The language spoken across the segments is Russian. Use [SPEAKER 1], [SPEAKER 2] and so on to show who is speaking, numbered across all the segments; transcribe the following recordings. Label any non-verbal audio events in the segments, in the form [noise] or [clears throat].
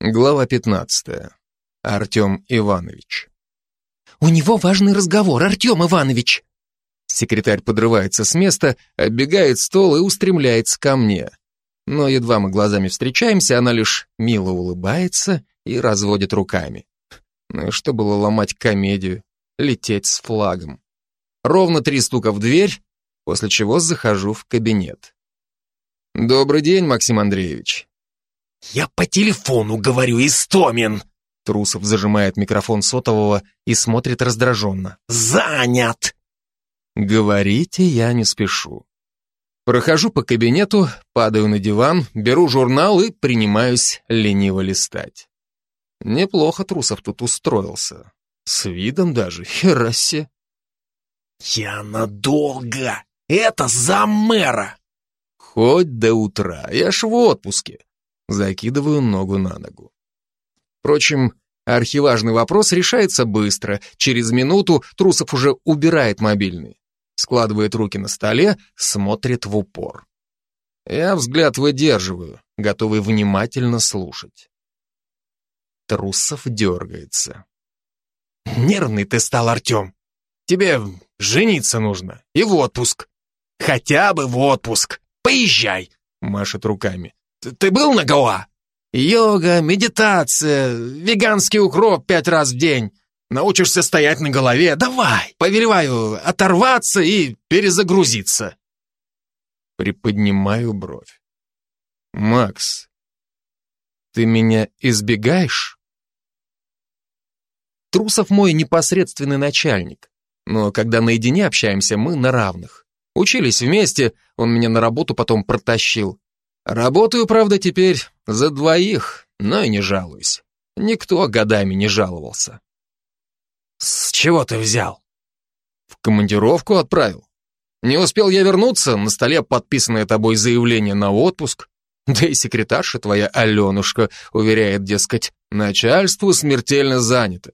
[SPEAKER 1] Глава 15. Артем Иванович.
[SPEAKER 2] «У него важный разговор, Артем Иванович!»
[SPEAKER 1] Секретарь подрывается с места, оббегает стол и устремляется ко мне. Но едва мы глазами встречаемся, она лишь мило улыбается и разводит руками. Ну и что было ломать комедию, лететь с флагом. Ровно три стука в дверь, после чего захожу в кабинет. «Добрый день, Максим Андреевич».
[SPEAKER 3] «Я по телефону говорю, Истомин!»
[SPEAKER 1] Трусов зажимает микрофон сотового и смотрит раздраженно.
[SPEAKER 3] «Занят!»
[SPEAKER 1] Говорите, я не спешу. Прохожу по кабинету, падаю на диван, беру журнал и принимаюсь лениво листать. Неплохо Трусов тут устроился. С видом даже, херасе.
[SPEAKER 3] «Я надолго! Это за мэра!»
[SPEAKER 1] Хоть до утра, я ж в отпуске. Закидываю ногу на ногу. Впрочем, архиважный вопрос решается быстро. Через минуту Трусов уже убирает мобильный. Складывает руки на столе, смотрит в упор. Я взгляд выдерживаю, готовый внимательно слушать. Трусов дергается.
[SPEAKER 3] «Нервный ты стал, Артем. Тебе жениться нужно и в отпуск. Хотя бы в отпуск. Поезжай!» Машет руками. «Ты был на Гоа? Йога, медитация, веганский укроп пять раз в день. Научишься стоять на голове. Давай, повелеваю оторваться и перезагрузиться».
[SPEAKER 1] Приподнимаю бровь. «Макс, ты меня избегаешь?» Трусов мой непосредственный начальник, но когда наедине общаемся, мы на равных. Учились вместе, он меня на работу потом протащил. Работаю, правда, теперь за двоих, но и не жалуюсь. Никто годами не жаловался.
[SPEAKER 3] «С чего ты взял?»
[SPEAKER 1] В командировку отправил. Не успел я вернуться, на столе подписанное тобой заявление на отпуск. Да и секретарша твоя Аленушка уверяет, дескать, начальство смертельно занято.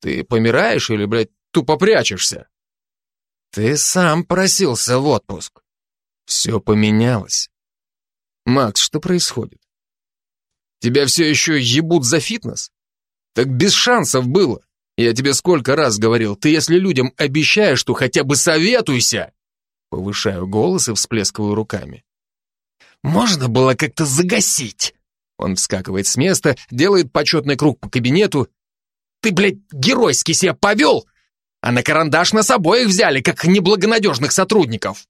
[SPEAKER 1] Ты помираешь или, блядь, тупо прячешься?
[SPEAKER 3] Ты сам просился в отпуск.
[SPEAKER 1] Все поменялось. Макс, что происходит? Тебя все еще ебут за фитнес? Так без шансов было. Я тебе сколько раз говорил, ты если людям обещаешь, то хотя бы советуйся. Повышаю голос и всплескиваю руками.
[SPEAKER 3] Можно было как-то загасить.
[SPEAKER 1] Он вскакивает с места, делает почетный круг по кабинету.
[SPEAKER 3] Ты, блядь, геройски себя повел, а на карандаш нас обоих взяли, как неблагонадежных сотрудников.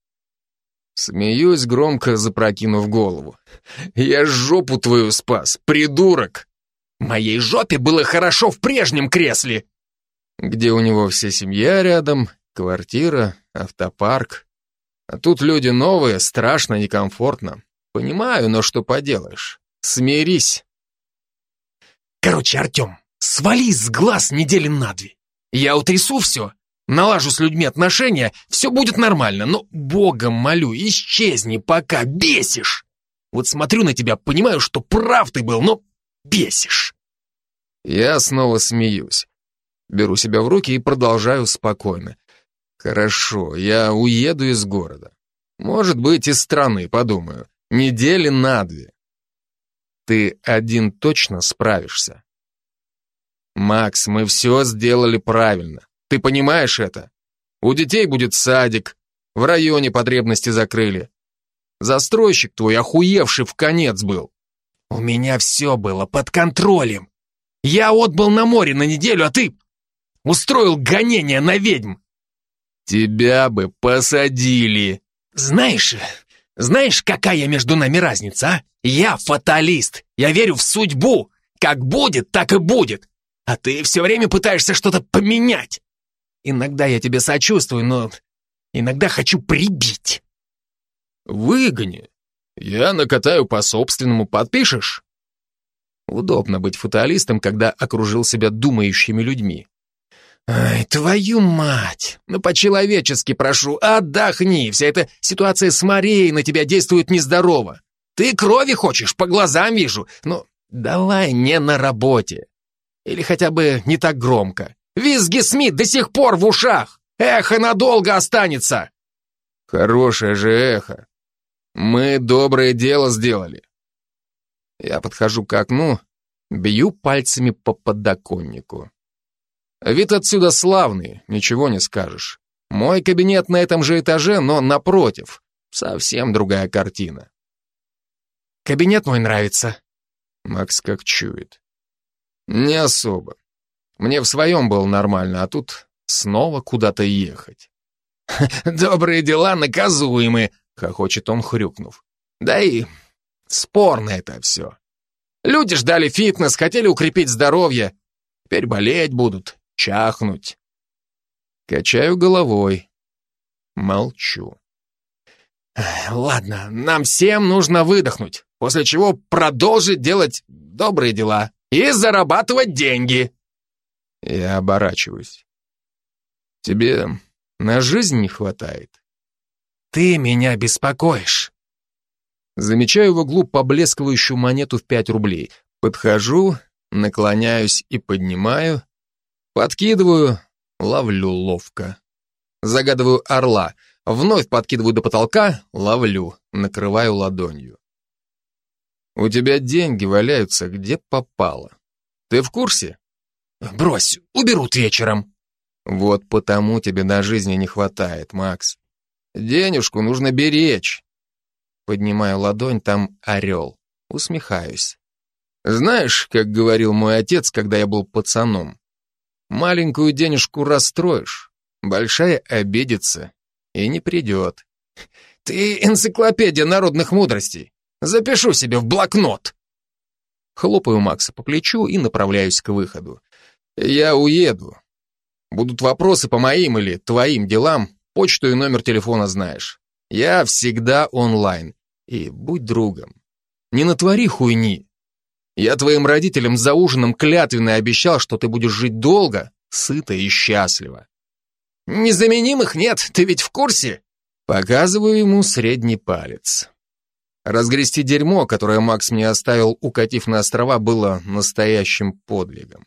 [SPEAKER 1] Смеюсь, громко запрокинув голову. Я жопу твою спас, придурок.
[SPEAKER 3] Моей жопе было хорошо в прежнем кресле.
[SPEAKER 1] Где у него вся семья рядом, квартира, автопарк. А тут люди новые, страшно, некомфортно. Понимаю, но что поделаешь. Смирись.
[SPEAKER 3] Короче, Артем, свали с глаз недели на две. Я утрясу все, налажу с людьми отношения, все будет нормально, но, богом молю, исчезни пока, бесишь. Вот смотрю на тебя, понимаю, что прав ты был, но бесишь.
[SPEAKER 1] Я снова смеюсь. Беру себя в руки и продолжаю спокойно. Хорошо, я уеду из города. Может быть, из страны, подумаю. Недели на две. Ты один точно справишься. Макс, мы все сделали правильно. Ты понимаешь это? У детей будет садик, в районе потребности закрыли. Застройщик твой охуевший в конец был.
[SPEAKER 3] У меня все было под контролем. Я отбыл на море на неделю, а ты устроил гонение на ведьм.
[SPEAKER 1] Тебя бы посадили.
[SPEAKER 3] Знаешь, знаешь, какая между нами разница, а? Я фаталист. Я верю в судьбу. Как будет, так и будет. А ты все время пытаешься что-то поменять. Иногда я тебе сочувствую, но иногда хочу прибить.
[SPEAKER 1] Выгони. Я накатаю по-собственному, подпишешь? Удобно быть фаталистом, когда окружил себя думающими людьми.
[SPEAKER 3] Ай, твою мать! Ну, по-человечески прошу, отдохни. Вся эта ситуация с Марией на тебя действует нездорово. Ты крови хочешь, по глазам вижу. Но давай не на работе. Или хотя бы не так громко. Визги Смит до сих пор в ушах. Эхо надолго останется.
[SPEAKER 1] Хорошее же эхо. Мы доброе дело сделали. Я подхожу к окну, Бью пальцами по подоконнику. Вид отсюда славный, ничего не скажешь. Мой кабинет на этом же этаже, но напротив. Совсем другая картина.
[SPEAKER 3] Кабинет мой нравится.
[SPEAKER 1] Макс как чует. Не особо. Мне в своем было нормально, а тут снова куда-то ехать. [laughs]
[SPEAKER 3] «Добрые дела наказуемы», — хохочет он, хрюкнув. «Да и спорно это все. Люди ждали фитнес, хотели укрепить здоровье. Теперь болеть будут, чахнуть».
[SPEAKER 1] Качаю головой. Молчу.
[SPEAKER 3] «Ладно, нам всем нужно выдохнуть, после чего продолжить делать добрые дела и зарабатывать деньги».
[SPEAKER 1] Я оборачиваюсь. «Тебе на жизнь не хватает?»
[SPEAKER 3] «Ты меня беспокоишь».
[SPEAKER 1] Замечаю в углу поблескивающую монету в пять рублей. Подхожу, наклоняюсь и поднимаю. Подкидываю, ловлю ловко. Загадываю орла — Вновь подкидываю до потолка, ловлю, накрываю ладонью. У тебя деньги валяются где попало. Ты в курсе?
[SPEAKER 3] Брось, уберут вечером.
[SPEAKER 1] Вот потому тебе на жизни не хватает, Макс. Денежку нужно беречь. Поднимаю ладонь, там орел. Усмехаюсь. Знаешь, как говорил мой отец, когда я был пацаном, маленькую денежку расстроишь, большая обидится и не придет.
[SPEAKER 3] Ты энциклопедия народных мудростей. Запишу себе в блокнот.
[SPEAKER 1] Хлопаю Макса по плечу и направляюсь к выходу. Я уеду. Будут вопросы по моим или твоим делам, почту и номер телефона знаешь. Я всегда онлайн. И будь другом. Не натвори хуйни. Я твоим родителям за ужином клятвенно обещал, что ты будешь жить долго, сыто и счастливо.
[SPEAKER 3] Незаменимых нет, ты ведь в курсе?
[SPEAKER 1] Показываю ему средний палец. Разгрести дерьмо, которое Макс мне оставил, укатив на острова, было настоящим подвигом.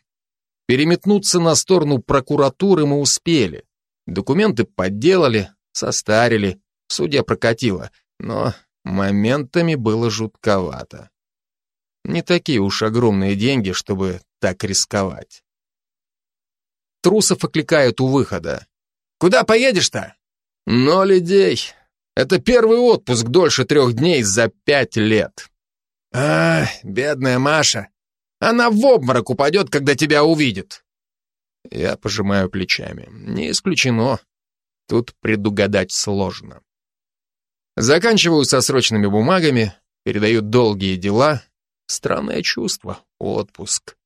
[SPEAKER 1] Переметнуться на сторону прокуратуры мы успели. Документы подделали, состарили, судья прокатила, но моментами было жутковато. Не такие уж огромные деньги, чтобы так рисковать. Трусов окликают у выхода.
[SPEAKER 3] Куда поедешь-то?
[SPEAKER 1] Ноль идей. Это первый отпуск дольше трех дней за пять лет.
[SPEAKER 3] А, бедная Маша. Она в обморок упадет, когда тебя увидит.
[SPEAKER 1] Я пожимаю плечами. Не исключено. Тут предугадать сложно. Заканчиваю со срочными бумагами, передаю долгие дела. Странное чувство, отпуск.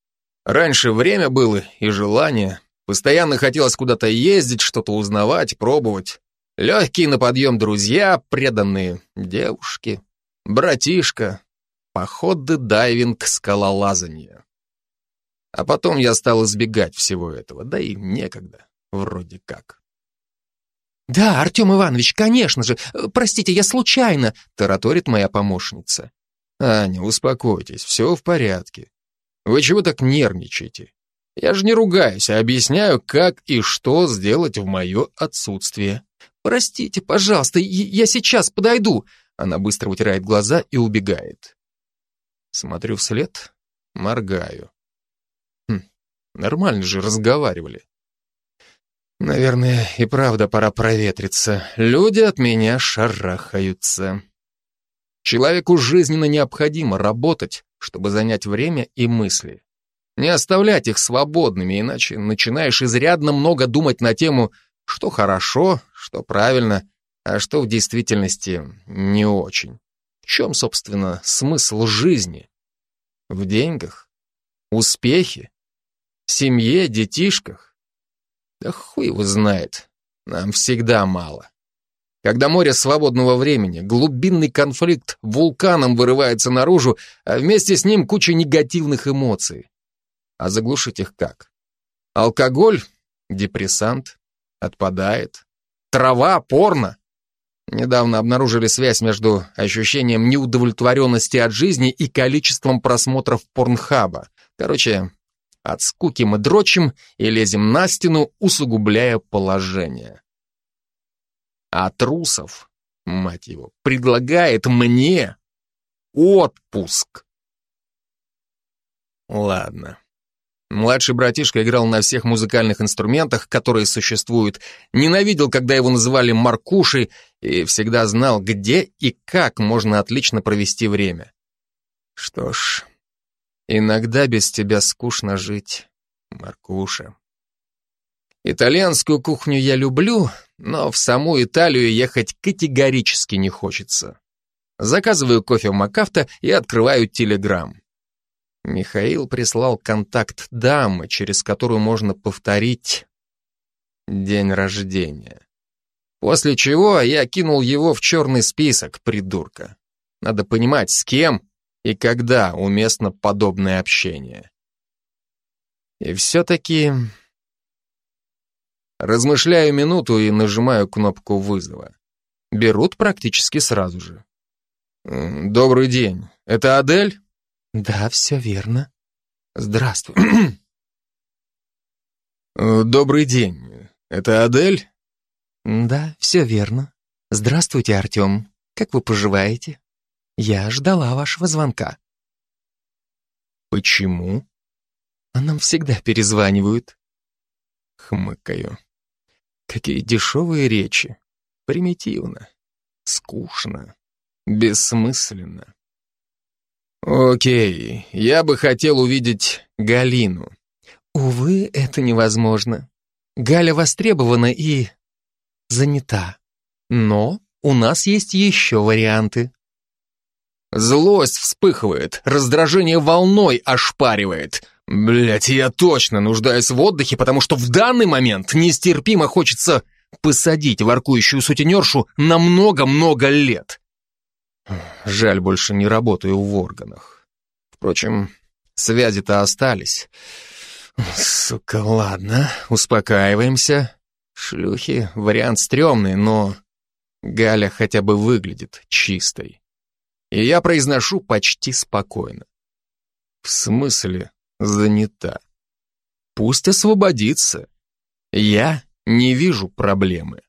[SPEAKER 1] Раньше время было и желание, Постоянно хотелось куда-то ездить, что-то узнавать, пробовать. Легкие на подъем друзья, преданные девушки, братишка, походы, дайвинг, скалолазание. А потом я стал избегать всего этого, да и некогда, вроде как.
[SPEAKER 2] «Да, Артем Иванович, конечно же. Простите, я случайно», — тараторит моя помощница.
[SPEAKER 1] «Аня, успокойтесь, все в порядке. Вы чего так нервничаете? Я же не ругаюсь, а объясняю, как и что сделать в мое отсутствие.
[SPEAKER 2] Простите, пожалуйста, я сейчас подойду.
[SPEAKER 1] Она быстро вытирает глаза и убегает. Смотрю вслед, моргаю. Хм, нормально же разговаривали. Наверное, и правда пора проветриться. Люди от меня шарахаются. Человеку жизненно необходимо работать, чтобы занять время и мысли. Не оставлять их свободными, иначе начинаешь изрядно много думать на тему, что хорошо, что правильно, а что в действительности не очень. В чем, собственно, смысл жизни? В деньгах? Успехе? Семье, детишках? Да хуй его знает. Нам всегда мало. Когда море свободного времени, глубинный конфликт вулканом вырывается наружу, а вместе с ним куча негативных эмоций. А заглушить их как? Алкоголь, депрессант, отпадает. Трава, порно. Недавно обнаружили связь между ощущением неудовлетворенности от жизни и количеством просмотров порнхаба. Короче, от скуки мы дрочим и лезем на стену, усугубляя положение. А Трусов, мать его, предлагает мне отпуск. Ладно. Младший братишка играл на всех музыкальных инструментах, которые существуют, ненавидел, когда его называли Маркушей, и всегда знал, где и как можно отлично провести время. Что ж, иногда без тебя скучно жить, Маркуша. Итальянскую кухню я люблю, но в саму Италию ехать категорически не хочется. Заказываю кофе в Макафта и открываю телеграм. Михаил прислал контакт дамы, через которую можно повторить день рождения. После чего я кинул его в черный список, придурка. Надо понимать, с кем и когда уместно подобное общение. И все-таки... Размышляю минуту и нажимаю кнопку вызова. Берут практически сразу же. «Добрый день. Это Адель?»
[SPEAKER 2] Да, все верно.
[SPEAKER 1] Здравствуй. [clears throat] Э, добрый день. Это Адель?
[SPEAKER 2] Да, все верно. Здравствуйте, Артем. Как вы поживаете? Я ждала вашего звонка.
[SPEAKER 1] Почему?
[SPEAKER 2] А нам всегда перезванивают.
[SPEAKER 1] Хмыкаю. Какие дешевые речи. Примитивно. Скучно. Бессмысленно. Окей, я бы хотел увидеть Галину.
[SPEAKER 2] Увы, это невозможно. Галя востребована и занята. Но у нас есть еще варианты.
[SPEAKER 1] Злость вспыхивает, раздражение волной ошпаривает. Блять, я точно нуждаюсь в отдыхе, потому что в данный момент нестерпимо хочется посадить воркующую сутенершу на много-много лет. Жаль, больше не работаю в органах. Впрочем, связи-то остались. Сука, ладно, успокаиваемся. Шлюхи — вариант стрёмный, но Галя хотя бы выглядит чистой. И я произношу почти спокойно. В смысле занята? Пусть освободится. Я не вижу проблемы.